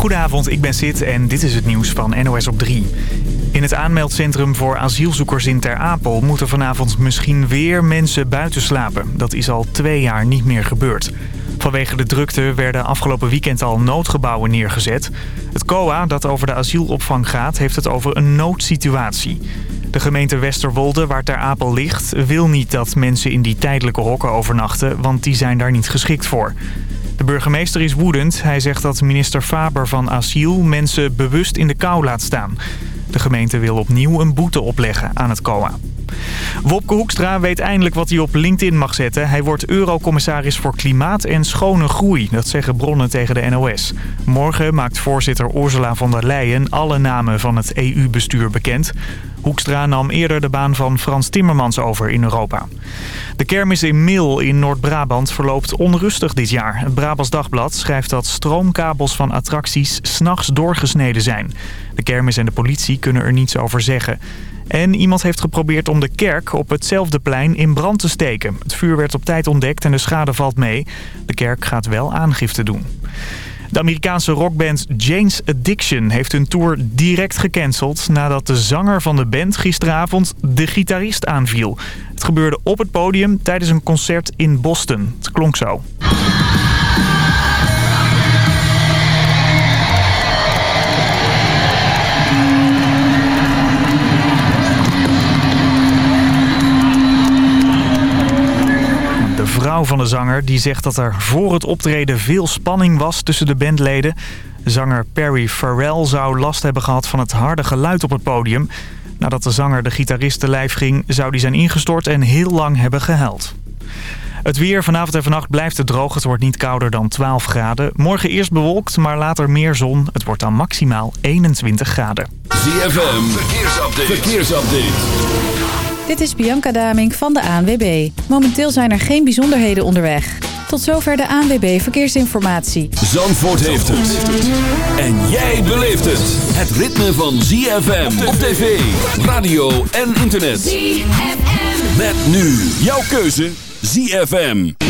Goedenavond, ik ben Sid en dit is het nieuws van NOS op 3. In het aanmeldcentrum voor asielzoekers in Ter Apel moeten vanavond misschien weer mensen buiten slapen. Dat is al twee jaar niet meer gebeurd. Vanwege de drukte werden afgelopen weekend al noodgebouwen neergezet. Het COA, dat over de asielopvang gaat, heeft het over een noodsituatie. De gemeente Westerwolde, waar Ter Apel ligt, wil niet dat mensen in die tijdelijke hokken overnachten, want die zijn daar niet geschikt voor. De burgemeester is woedend. Hij zegt dat minister Faber van Asiel mensen bewust in de kou laat staan. De gemeente wil opnieuw een boete opleggen aan het COA. Wopke Hoekstra weet eindelijk wat hij op LinkedIn mag zetten. Hij wordt eurocommissaris voor Klimaat en Schone Groei. Dat zeggen bronnen tegen de NOS. Morgen maakt voorzitter Ursula von der Leyen alle namen van het EU-bestuur bekend. Hoekstra nam eerder de baan van Frans Timmermans over in Europa. De kermis in Mil in Noord-Brabant verloopt onrustig dit jaar. Het Brabants Dagblad schrijft dat stroomkabels van attracties s'nachts doorgesneden zijn. De kermis en de politie kunnen er niets over zeggen. En iemand heeft geprobeerd om de kerk op hetzelfde plein in brand te steken. Het vuur werd op tijd ontdekt en de schade valt mee. De kerk gaat wel aangifte doen. De Amerikaanse rockband Jane's Addiction heeft hun tour direct gecanceld... nadat de zanger van de band gisteravond de gitarist aanviel. Het gebeurde op het podium tijdens een concert in Boston. Het klonk zo. Vrouw van de zanger die zegt dat er voor het optreden veel spanning was tussen de bandleden. Zanger Perry Farrell zou last hebben gehad van het harde geluid op het podium. Nadat de zanger de gitarist te lijf ging, zou die zijn ingestort en heel lang hebben gehuild. Het weer vanavond en vannacht blijft het droog. Het wordt niet kouder dan 12 graden. Morgen eerst bewolkt, maar later meer zon. Het wordt dan maximaal 21 graden. ZFM, verkeersupdate. verkeersupdate. Dit is Bianca Damink van de ANWB. Momenteel zijn er geen bijzonderheden onderweg. Tot zover de ANWB Verkeersinformatie. Zandvoort heeft het. En jij beleeft het. Het ritme van ZFM op tv, radio en internet. ZFM. Met nu jouw keuze ZFM.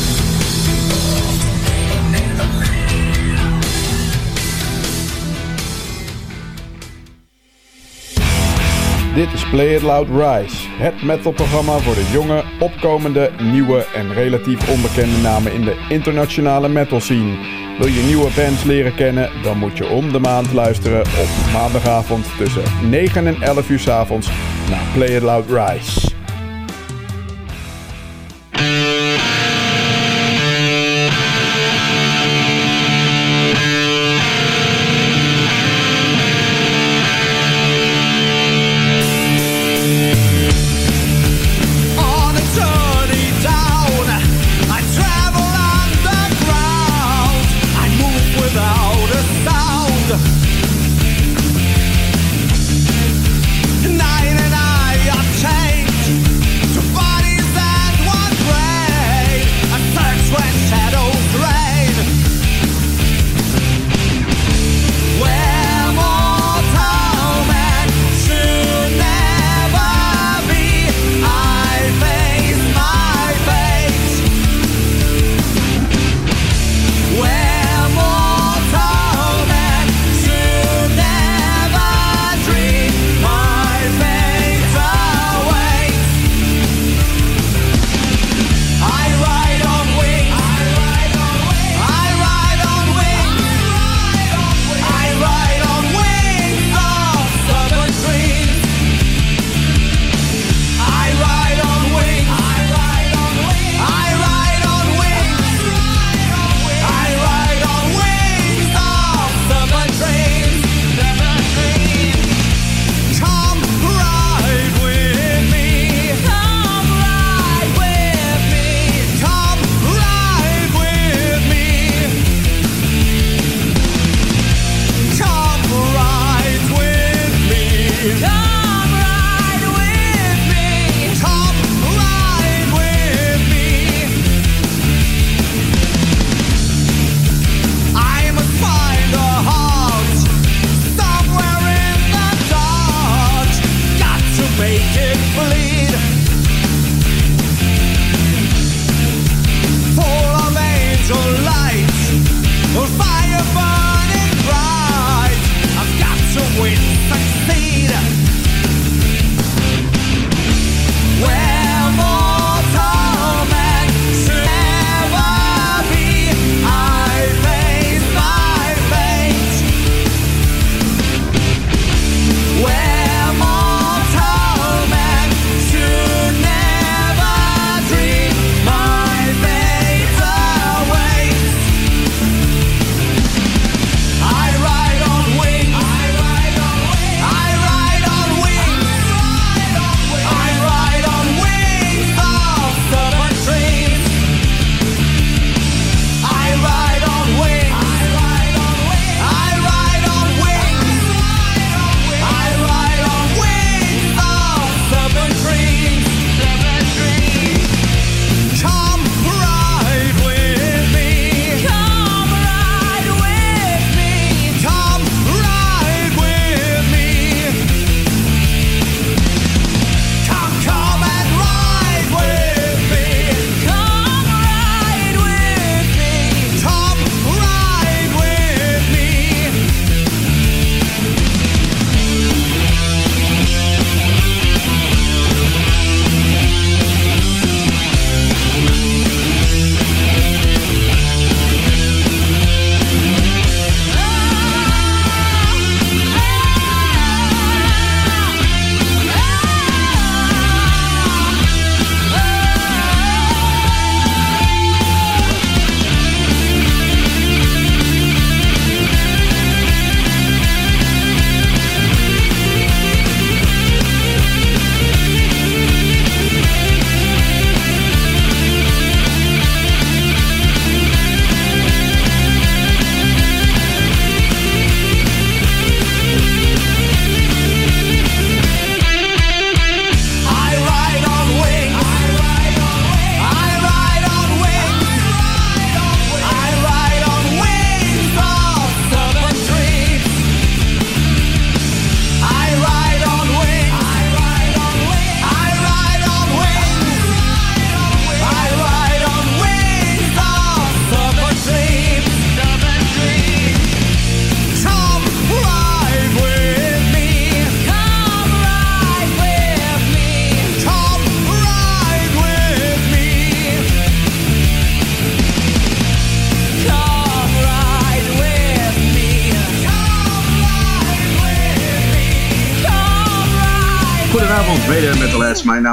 Dit is Play It Loud Rise, het metalprogramma voor de jonge, opkomende, nieuwe en relatief onbekende namen in de internationale metal scene. Wil je nieuwe bands leren kennen, dan moet je om de maand luisteren op maandagavond tussen 9 en 11 uur s avonds naar Play It Loud Rise.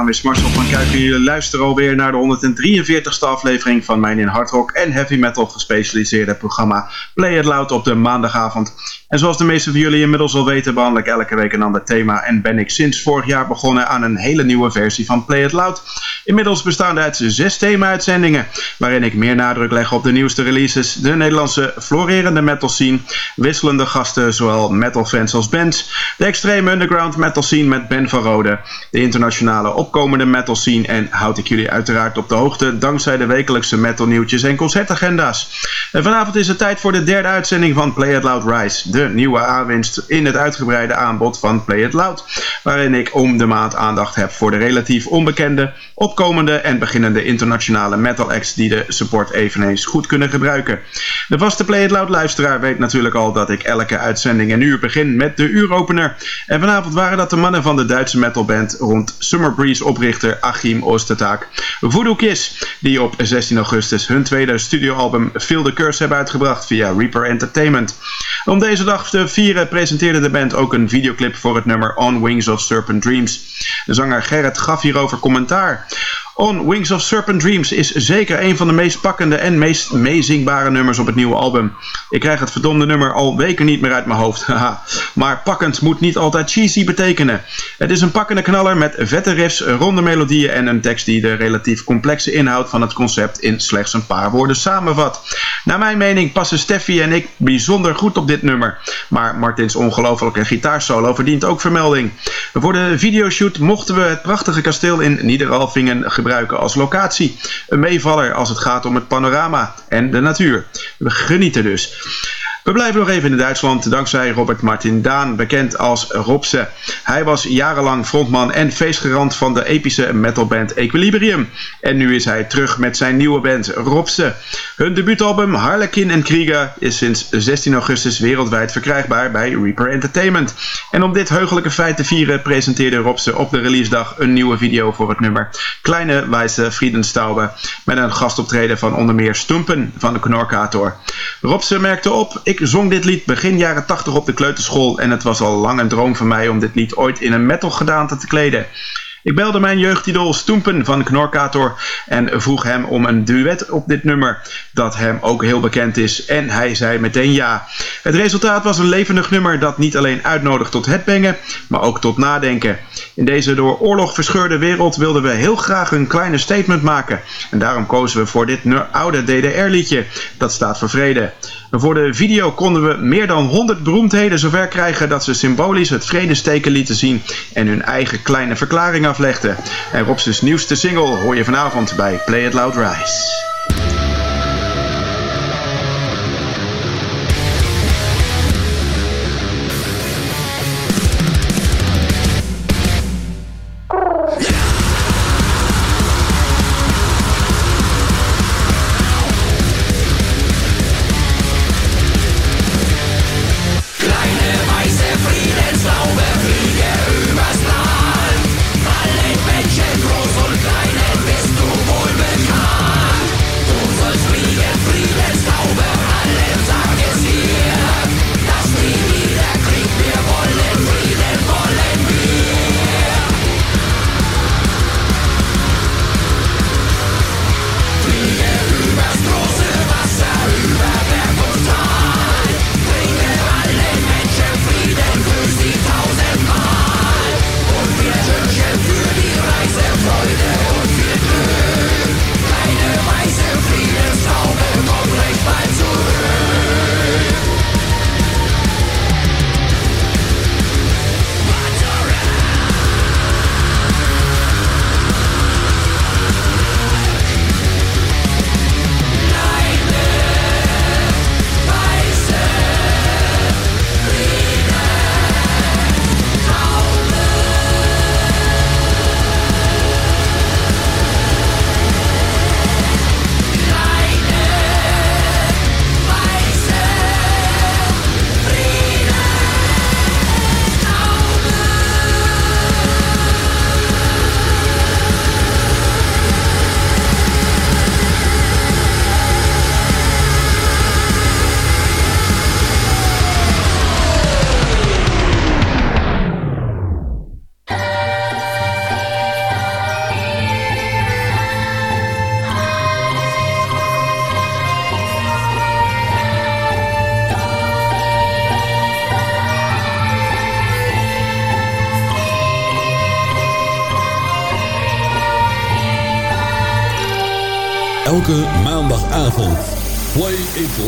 Is Marcel van Kuik en jullie luisteren alweer naar de 143ste aflevering van mijn in hard rock en heavy metal gespecialiseerde programma Play It Loud op de maandagavond. En zoals de meesten van jullie inmiddels al weten, behandel ik elke week een ander thema en ben ik sinds vorig jaar begonnen aan een hele nieuwe versie van Play It Loud. Inmiddels bestaande uit zes thema-uitzendingen, waarin ik meer nadruk leg op de nieuwste releases, de Nederlandse florerende metal scene, wisselende gasten, zowel metal fans als bands, de extreme underground metal scene met Ben van Rode, de internationale opkomende metal scene en houd ik jullie uiteraard op de hoogte dankzij de wekelijkse metal nieuwtjes en concertagenda's. En vanavond is het tijd voor de derde uitzending van Play It Loud Rise, nieuwe aanwinst in het uitgebreide aanbod van Play It Loud, waarin ik om de maand aandacht heb voor de relatief onbekende, opkomende en beginnende internationale metal acts die de support eveneens goed kunnen gebruiken. De vaste Play It Loud luisteraar weet natuurlijk al dat ik elke uitzending een uur begin met de uuropener. En vanavond waren dat de mannen van de Duitse metalband rond Summer Breeze oprichter Achim Ostertaak, Voodoo Kiss, die op 16 augustus hun tweede studioalbum Feel the Curse hebben uitgebracht via Reaper Entertainment. Om deze dag te vieren presenteerde de band ook een videoclip voor het nummer On Wings of Serpent Dreams. De zanger Gerrit gaf hierover commentaar. On Wings of Serpent Dreams is zeker een van de meest pakkende en meest meezingbare nummers op het nieuwe album. Ik krijg het verdomde nummer al weken niet meer uit mijn hoofd. maar pakkend moet niet altijd cheesy betekenen. Het is een pakkende knaller met vette riffs, ronde melodieën en een tekst die de relatief complexe inhoud van het concept in slechts een paar woorden samenvat. Naar mijn mening passen Steffi en ik bijzonder goed op dit nummer. Maar Martins ongelofelijke gitaarsolo verdient ook vermelding. Voor de videoshoot mochten we het prachtige kasteel in Niederalfingen gebruiken gebruiken als locatie. Een meevaller als het gaat om het panorama en de natuur. We genieten dus. We blijven nog even in Duitsland dankzij Robert Martin Daan, bekend als Robse. Hij was jarenlang frontman en feestgerand van de epische metalband Equilibrium. En nu is hij terug met zijn nieuwe band Robse. Hun debuutalbum Harlequin en Krieger is sinds 16 augustus wereldwijd verkrijgbaar bij Reaper Entertainment. En om dit heugelijke feit te vieren presenteerde Robse op de releasedag een nieuwe video voor het nummer Kleine Wijze Friedenstaube met een gastoptreden van onder meer Stumpen van de Knorkator. Robse merkte op, ik zong dit lied begin jaren 80 op de kleuterschool en het was al lang een droom van mij om dit lied ooit in een metal gedaante te kleden. Ik belde mijn jeugdidool Stoempen van Knorkator en vroeg hem om een duet op dit nummer, dat hem ook heel bekend is. En hij zei meteen ja. Het resultaat was een levendig nummer dat niet alleen uitnodigt tot headbangen, maar ook tot nadenken. In deze door oorlog verscheurde wereld wilden we heel graag een kleine statement maken. En daarom kozen we voor dit oude DDR-liedje. Dat staat voor vrede. Voor de video konden we meer dan 100 beroemdheden zover krijgen dat ze symbolisch het vredesteken lieten zien en hun eigen kleine verklaring aflegden. En Rob's nieuwste single hoor je vanavond bij Play It Loud Rise.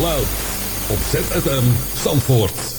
Loud. Op ZFM Zandvoort.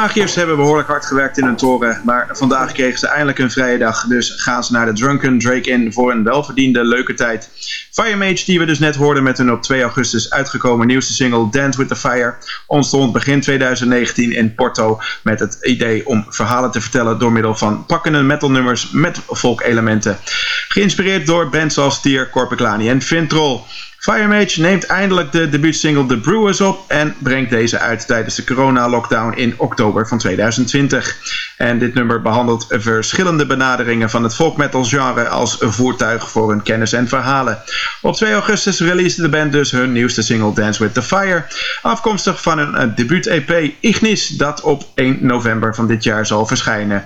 Magiërs hebben behoorlijk hard gewerkt in hun toren, maar vandaag kregen ze eindelijk een vrije dag. Dus gaan ze naar de Drunken Drake in voor een welverdiende leuke tijd. Fire Mage, die we dus net hoorden met hun op 2 augustus uitgekomen nieuwste single Dance with the Fire, ontstond begin 2019 in Porto met het idee om verhalen te vertellen door middel van pakkende metalnummers met folk-elementen. Geïnspireerd door bands als Tier, Corpiclani en Vintrol. Firemage neemt eindelijk de debuutsingle The Brewers op en brengt deze uit tijdens de corona-lockdown in oktober van 2020. En dit nummer behandelt verschillende benaderingen van het folk metal genre als voertuig voor hun kennis en verhalen. Op 2 augustus releasede de band dus hun nieuwste single Dance with the Fire, afkomstig van een eh, debuut-EP Ignis dat op 1 november van dit jaar zal verschijnen.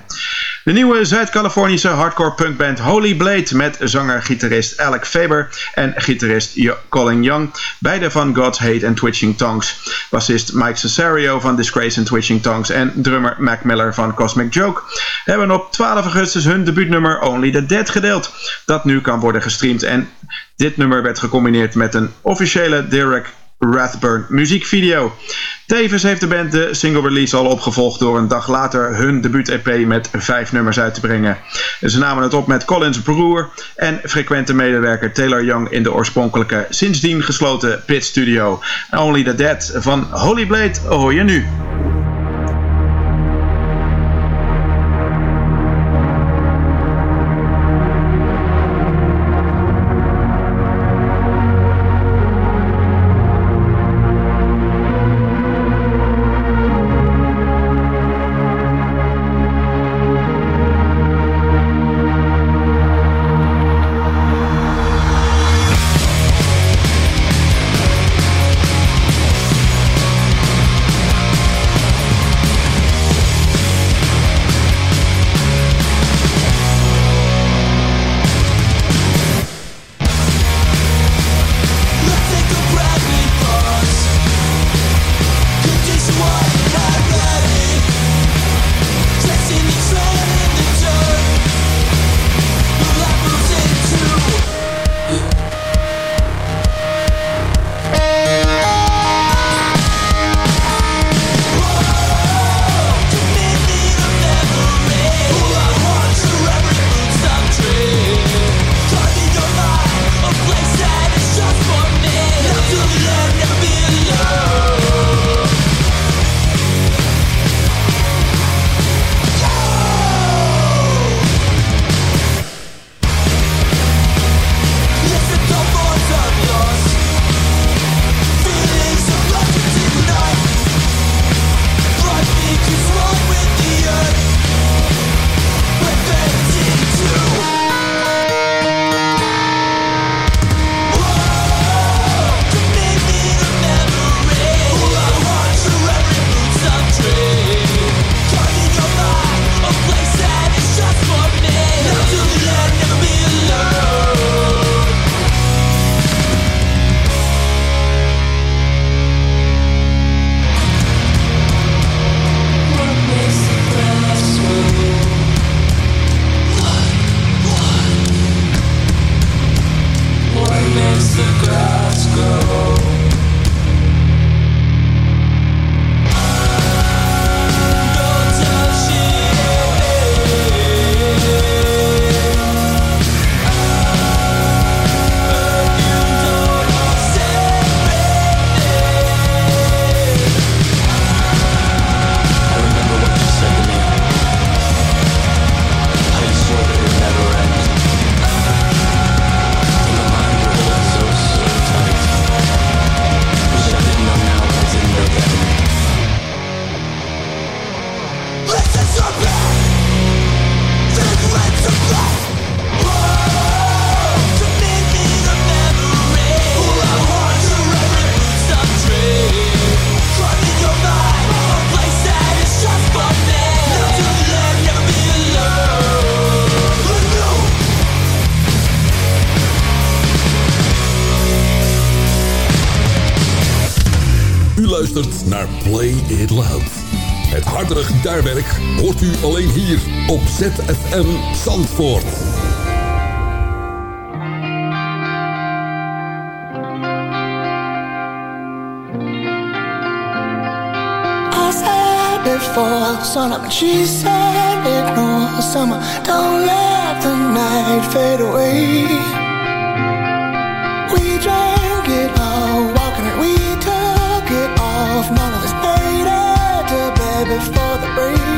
De nieuwe Zuid-Californische hardcore punkband Holy Blade met zanger-gitarist Alec Faber en gitarist Colin Young, beide van God's Hate en Twitching Tongues, bassist Mike Cesario van Disgrace en Twitching Tongues en drummer Mac Miller van Cosmic Joke hebben op 12 augustus hun debuutnummer Only the Dead gedeeld, dat nu kan worden gestreamd. En dit nummer werd gecombineerd met een officiële Derek Rathburn muziekvideo. Tevens heeft de band de single release al opgevolgd door een dag later hun debuut-EP met vijf nummers uit te brengen. Ze namen het op met Collins broer en frequente medewerker Taylor Young in de oorspronkelijke, sindsdien gesloten Pit Studio. Only the Dead van Holy Blade hoor je nu. U luistert naar Play It Loud. Het hardere gitaarwerk hoort u alleen hier op ZFM Zandvoort. I said before, summer, she said ignore summer. Don't let the night fade away. We drank of us made it to bed before the break.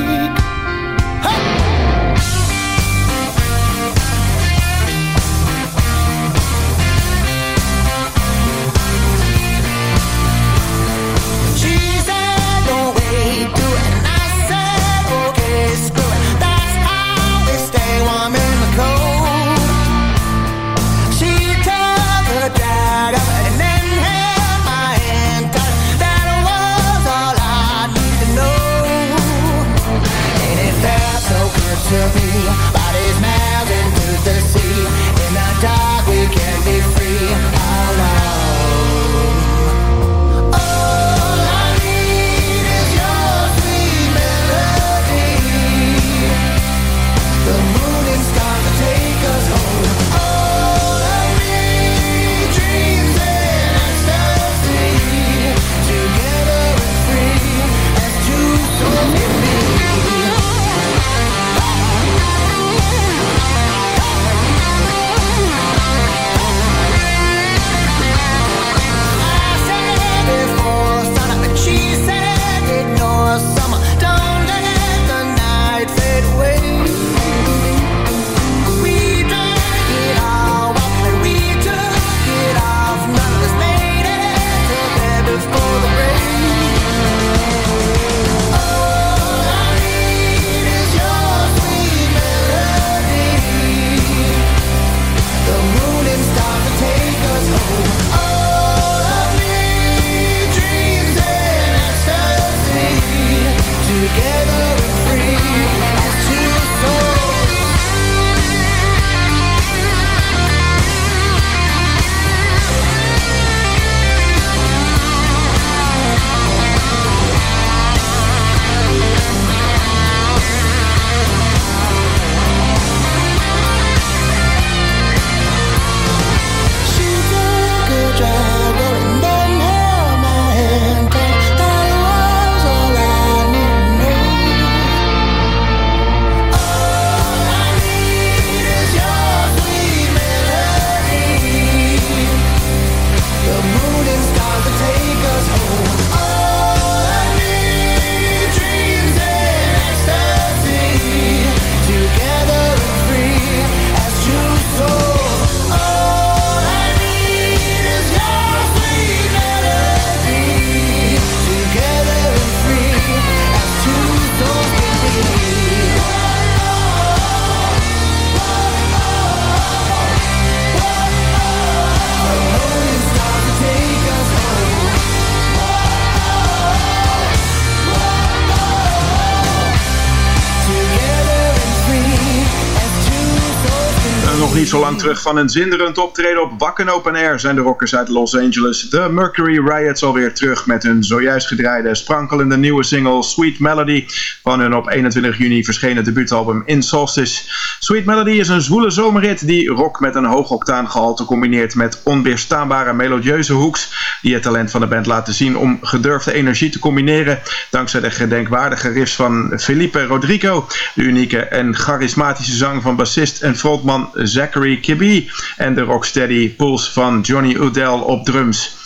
Nog niet zo lang terug van een zinderend optreden op Wakken Open Air zijn de rockers uit Los Angeles. De Mercury Riots alweer terug met hun zojuist gedraaide sprankelende nieuwe single Sweet Melody van hun op 21 juni verschenen debuutalbum In Solstice. Sweet Melody is een zwoele zomerrit die rock met een hoog octaangehalte combineert met onweerstaanbare melodieuze hoeks die het talent van de band laten zien om gedurfde energie te combineren dankzij de gedenkwaardige riffs van Felipe Rodrigo, de unieke en charismatische zang van bassist en frontman Zachary Kibbe en de rocksteady pulse van Johnny Udell op drums.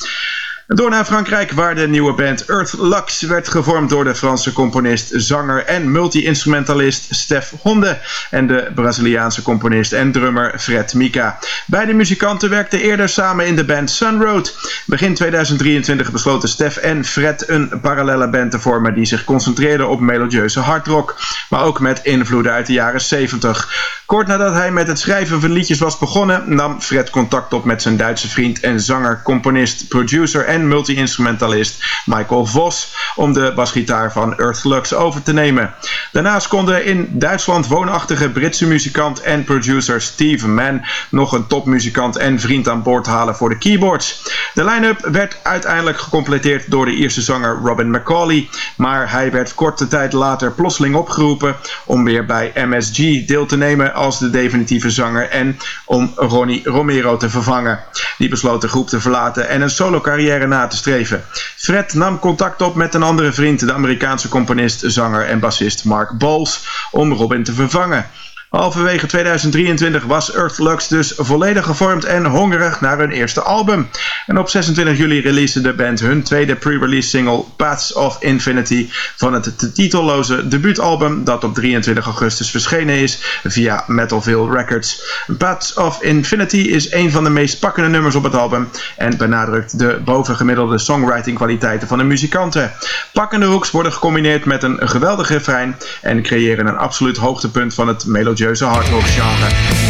Door naar Frankrijk, waar de nieuwe band Earth Lux werd gevormd door de Franse componist, zanger en multi-instrumentalist Stef Honde en de Braziliaanse componist en drummer Fred Mika. Beide muzikanten werkten eerder samen in de band Sunroad. Begin 2023 besloten Stef en Fred een parallele band te vormen die zich concentreerde op melodieuze hardrock, maar ook met invloeden uit de jaren 70. Kort nadat hij met het schrijven van liedjes was begonnen, nam Fred contact op met zijn Duitse vriend en zanger, componist, producer en multi-instrumentalist Michael Vos om de basgitaar van Earth Lux over te nemen. Daarnaast kon de in Duitsland woonachtige Britse muzikant en producer Steve Mann nog een topmuzikant en vriend aan boord halen voor de keyboards. De line-up werd uiteindelijk gecompleteerd door de eerste zanger Robin McCauley, maar hij werd korte tijd later plotseling opgeroepen om weer bij MSG deel te nemen als de definitieve zanger en om Ronnie Romero te vervangen. Die besloot de groep te verlaten en een solo carrière na te streven. Fred nam contact op met een andere vriend, de Amerikaanse componist, zanger en bassist Mark Bowles, om Robin te vervangen. Halverwege 2023 was Earth Lux dus volledig gevormd en hongerig naar hun eerste album. En op 26 juli releasede de band hun tweede pre-release single Paths of Infinity van het titelloze debuutalbum dat op 23 augustus verschenen is via Metalville Records. Paths of Infinity is een van de meest pakkende nummers op het album en benadrukt de bovengemiddelde songwriting kwaliteiten van de muzikanten. Pakkende hooks worden gecombineerd met een geweldig refrein en creëren een absoluut hoogtepunt van het melodieuze hardrock genre.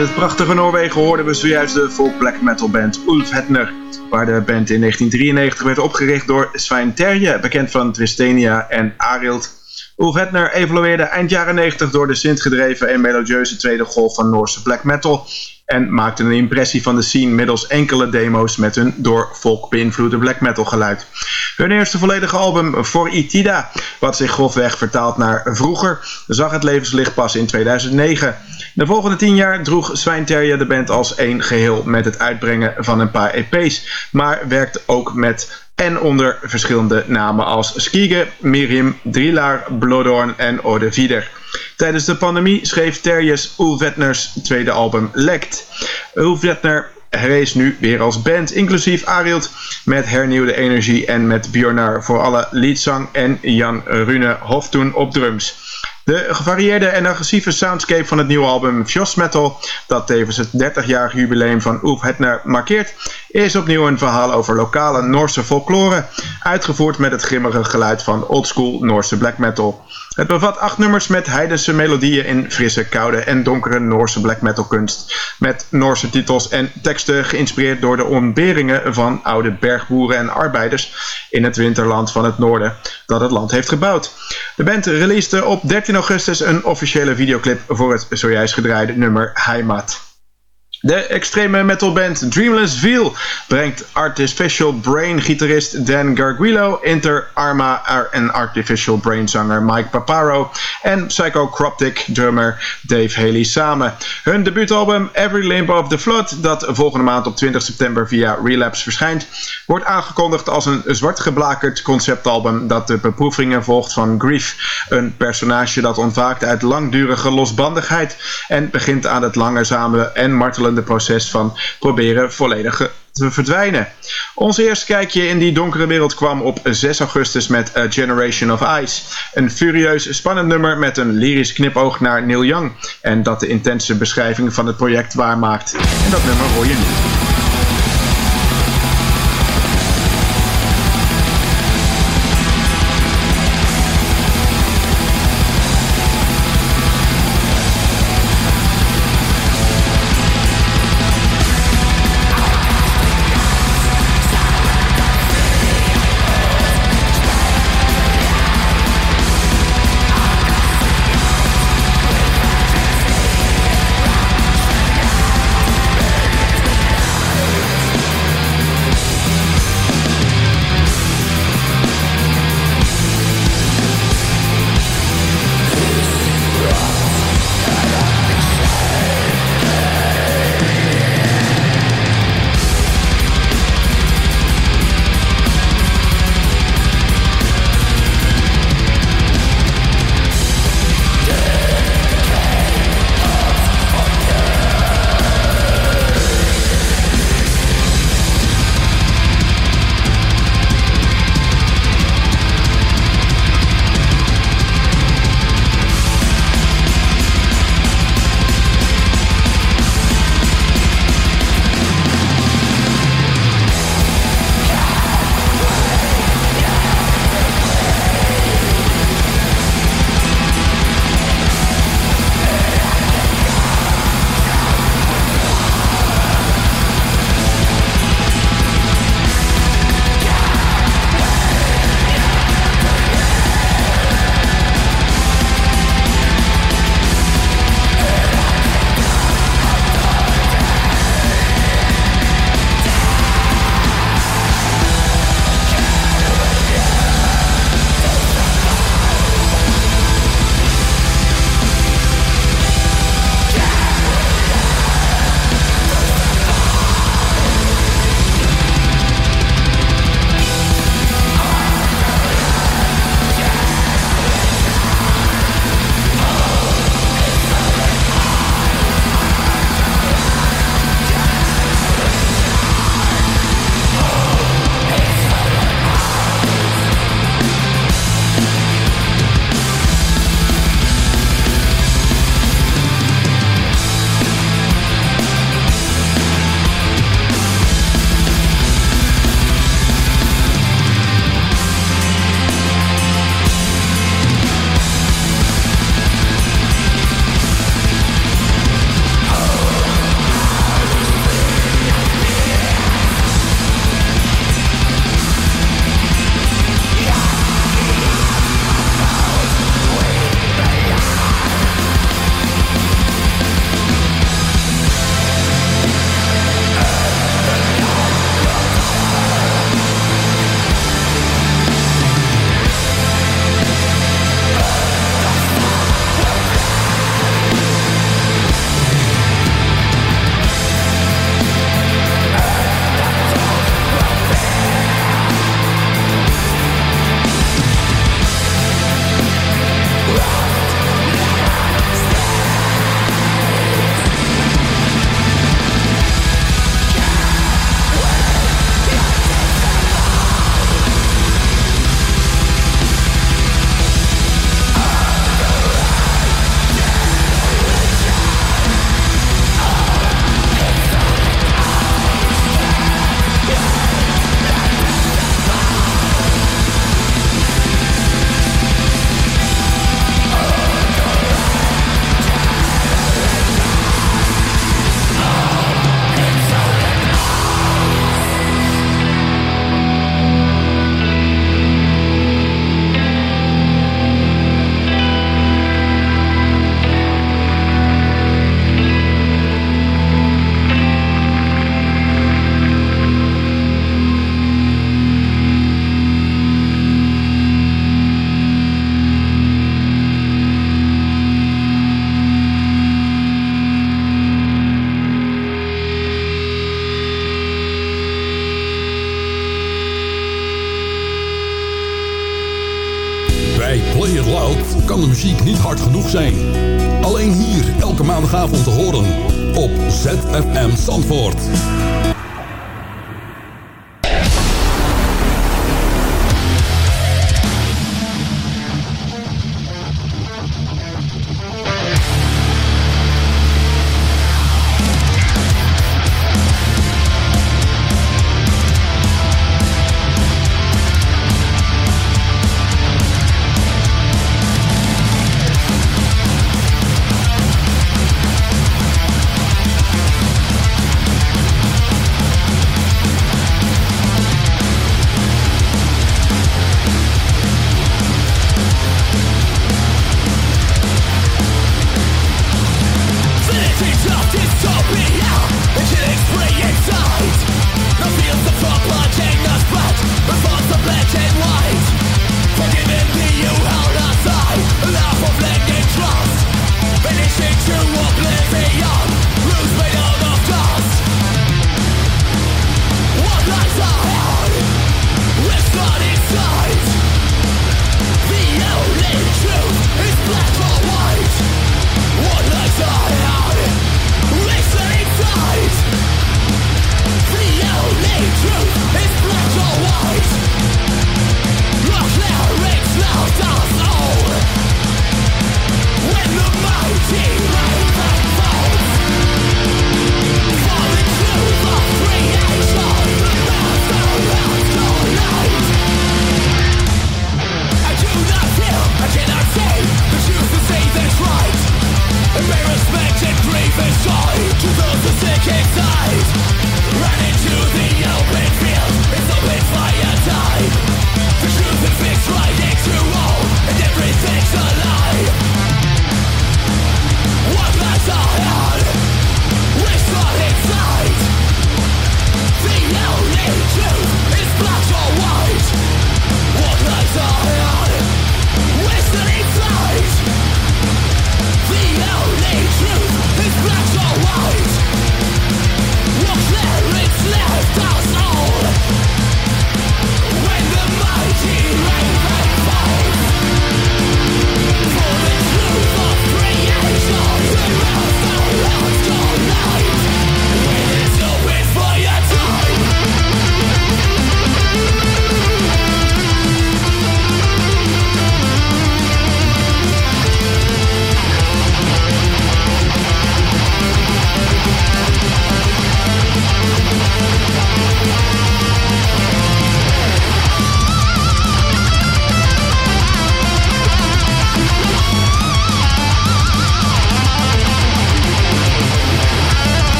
Het prachtige Noorwegen hoorden we zojuist de folk black metal band Ulf Hetner. Waar de band in 1993 werd opgericht door Svein Terje, bekend van Tristenia en Arild. Ulf Hetner evolueerde eind jaren 90 door de synthgedreven en melodieuze tweede golf van Noorse black metal. En maakte een impressie van de scene middels enkele demo's met hun door folk beïnvloede black metal geluid. Hun eerste volledige album For Itida, wat zich grofweg vertaalt naar vroeger, zag het levenslicht pas in 2009. De volgende tien jaar droeg Svein Terje de band als één geheel met het uitbrengen van een paar EP's, maar werkt ook met en onder verschillende namen als Skige, Miriam, Drilar, Blodorn en Ode Vider. Tijdens de pandemie schreef Terjes Ulvetners tweede album Lekt. Ulvetner herrees nu weer als band, inclusief Arild met hernieuwde energie en met Bjornar voor alle leadzang en Jan Rune Hoftoen op drums. De gevarieerde en agressieve soundscape van het nieuwe album Fjoss Metal, dat tevens het 30-jarig jubileum van Ulf Hetner markeert, is opnieuw een verhaal over lokale Noorse folklore, uitgevoerd met het grimmige geluid van oldschool Noorse black metal. Het bevat acht nummers met heidense melodieën in frisse, koude en donkere Noorse black metal kunst. Met Noorse titels en teksten geïnspireerd door de ontberingen van oude bergboeren en arbeiders in het winterland van het noorden dat het land heeft gebouwd. De band releaste op 13 augustus een officiële videoclip voor het zojuist gedraaide nummer Heimat. De extreme metalband Dreamless Veil brengt Artificial Brain gitarist Dan Garguilo, Inter Arma en Artificial Brain zanger Mike Paparo en Psychocroptic drummer Dave Haley samen. Hun debuutalbum Every Limb of the Flood, dat volgende maand op 20 september via Relapse verschijnt, wordt aangekondigd als een zwart geblakerd conceptalbum dat de beproevingen volgt van Grief, een personage dat ontwaakt uit langdurige losbandigheid en begint aan het langzame en martelende proces van proberen volledig te verdwijnen. Ons eerste kijkje in die donkere wereld kwam op 6 augustus met Generation of Ice. Een furieus spannend nummer met een lyrisch knipoog naar Neil Young. En dat de intense beschrijving van het project waarmaakt. En dat nummer hoor je nu.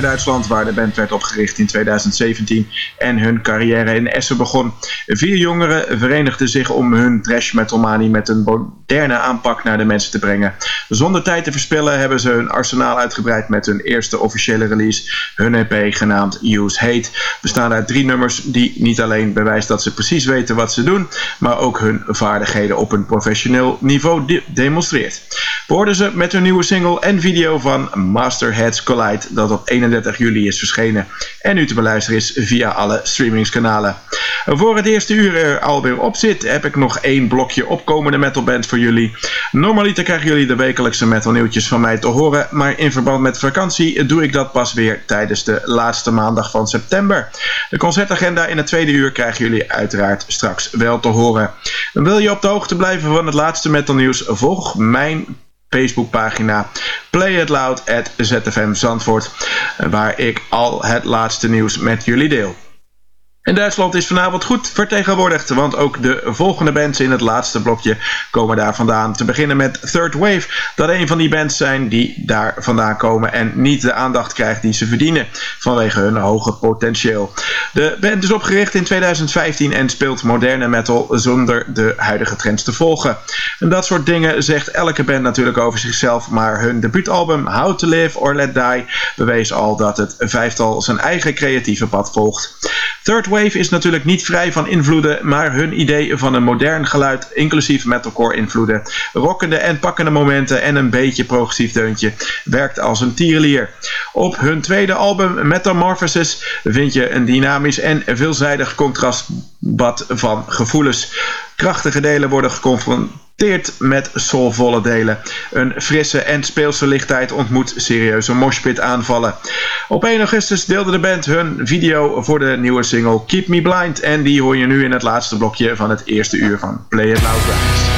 Duitsland, waar de band werd opgericht in 2017 en hun carrière in Essen begon. Vier jongeren verenigden zich om hun trash metal manie met een moderne aanpak naar de mensen te brengen. Zonder tijd te verspillen hebben ze hun arsenaal uitgebreid met hun eerste officiële release, hun EP genaamd Use Hate. Bestaande uit drie nummers die niet alleen bewijst dat ze precies weten wat ze doen, maar ook hun vaardigheden op een professioneel niveau de demonstreert. We ze met hun nieuwe single en video van Masterheads Collide, dat op 31 juli is verschenen en nu te beluisteren is via alle streamingskanalen. Voor het eerste uur er alweer op zit, heb ik nog één blokje opkomende metalband voor jullie. Normaliter krijgen jullie de wekelijkse metal nieuwtjes van mij te horen, maar in verband met vakantie doe ik dat pas weer tijdens de laatste maandag van september. De concertagenda in het tweede uur krijgen jullie uiteraard straks wel te horen. Wil je op de hoogte blijven van het laatste metal nieuws? Volg mijn Facebookpagina Play It Loud at ZFM Zandvoort, waar ik al het laatste nieuws met jullie deel. En Duitsland is vanavond goed vertegenwoordigd, want ook de volgende bands in het laatste blokje komen daar vandaan. Te beginnen met Third Wave, dat een van die bands zijn die daar vandaan komen en niet de aandacht krijgt die ze verdienen vanwege hun hoge potentieel. De band is opgericht in 2015 en speelt moderne metal zonder de huidige trends te volgen. En dat soort dingen zegt elke band natuurlijk over zichzelf, maar hun debuutalbum How to Live or Let Die bewees al dat het vijftal zijn eigen creatieve pad volgt. Third is natuurlijk niet vrij van invloeden, maar hun idee van een modern geluid, inclusief metalcore invloeden, rockende en pakkende momenten en een beetje progressief deuntje, werkt als een tierenlier. Op hun tweede album Metamorphosis vind je een dynamisch en veelzijdig contrastbad van gevoelens. Krachtige delen worden geconfronteerd met soulvolle delen. Een frisse en speelse lichtheid ontmoet serieuze moshpit aanvallen. Op 1 augustus deelde de band hun video voor de nieuwe single Keep Me Blind en die hoor je nu in het laatste blokje van het eerste uur van Play It Loud.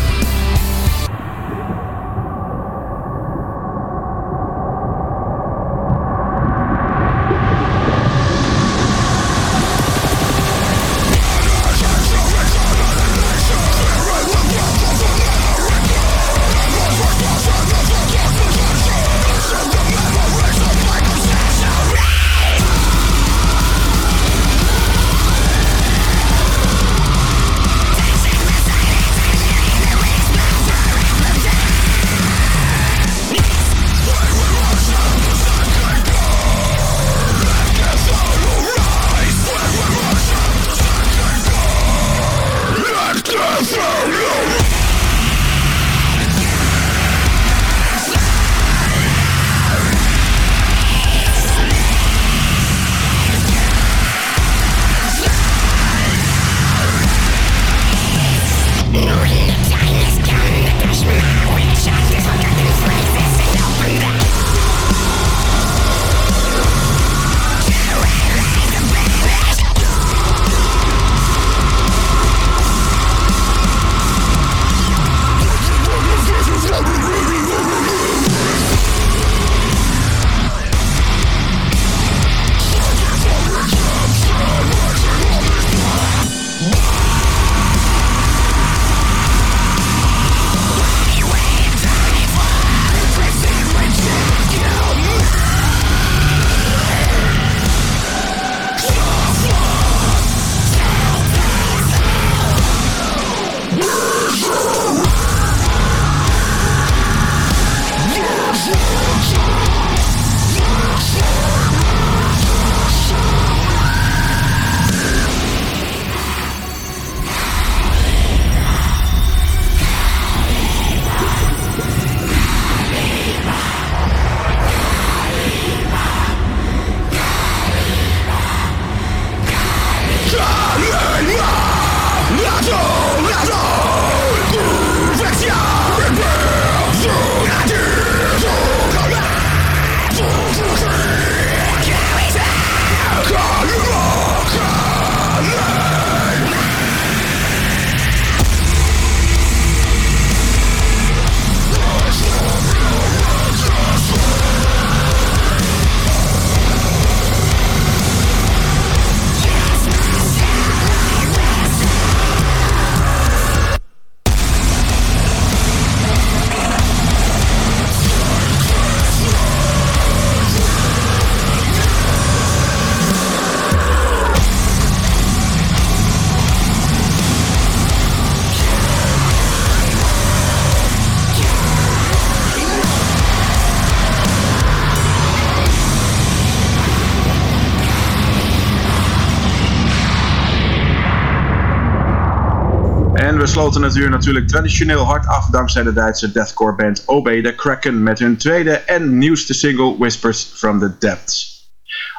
Natuurlijk traditioneel hard af dankzij de Duitse deathcore band Obey the Kraken met hun tweede en nieuwste single Whispers from the Depths.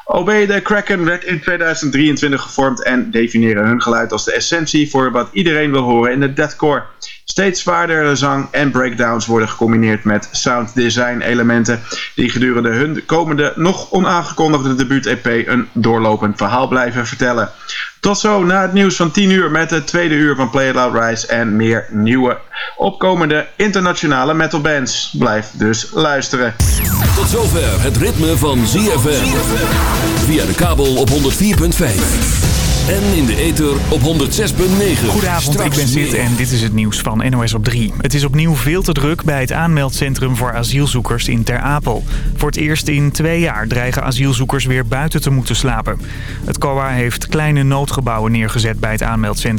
Obey the Kraken werd in 2023 gevormd en definiëren hun geluid als de essentie voor wat iedereen wil horen in de deathcore. Steeds zwaardere zang en breakdowns worden gecombineerd met sound design elementen die gedurende hun komende nog onaangekondigde debuut-EP een doorlopend verhaal blijven vertellen. Tot zo na het nieuws van 10 uur met het tweede uur van Play It Loud Rise en meer nieuwe opkomende internationale metalbands. Blijf dus luisteren. Tot zover het ritme van ZFM. Via de kabel op 104.5. En in de ether op 106.9. Goedenavond, ik ben Sid en dit is het nieuws van NOS op 3. Het is opnieuw veel te druk bij het aanmeldcentrum voor asielzoekers in Ter Apel. Voor het eerst in twee jaar dreigen asielzoekers weer buiten te moeten slapen. Het COA heeft kleine noodgebouwen neergezet bij het aanmeldcentrum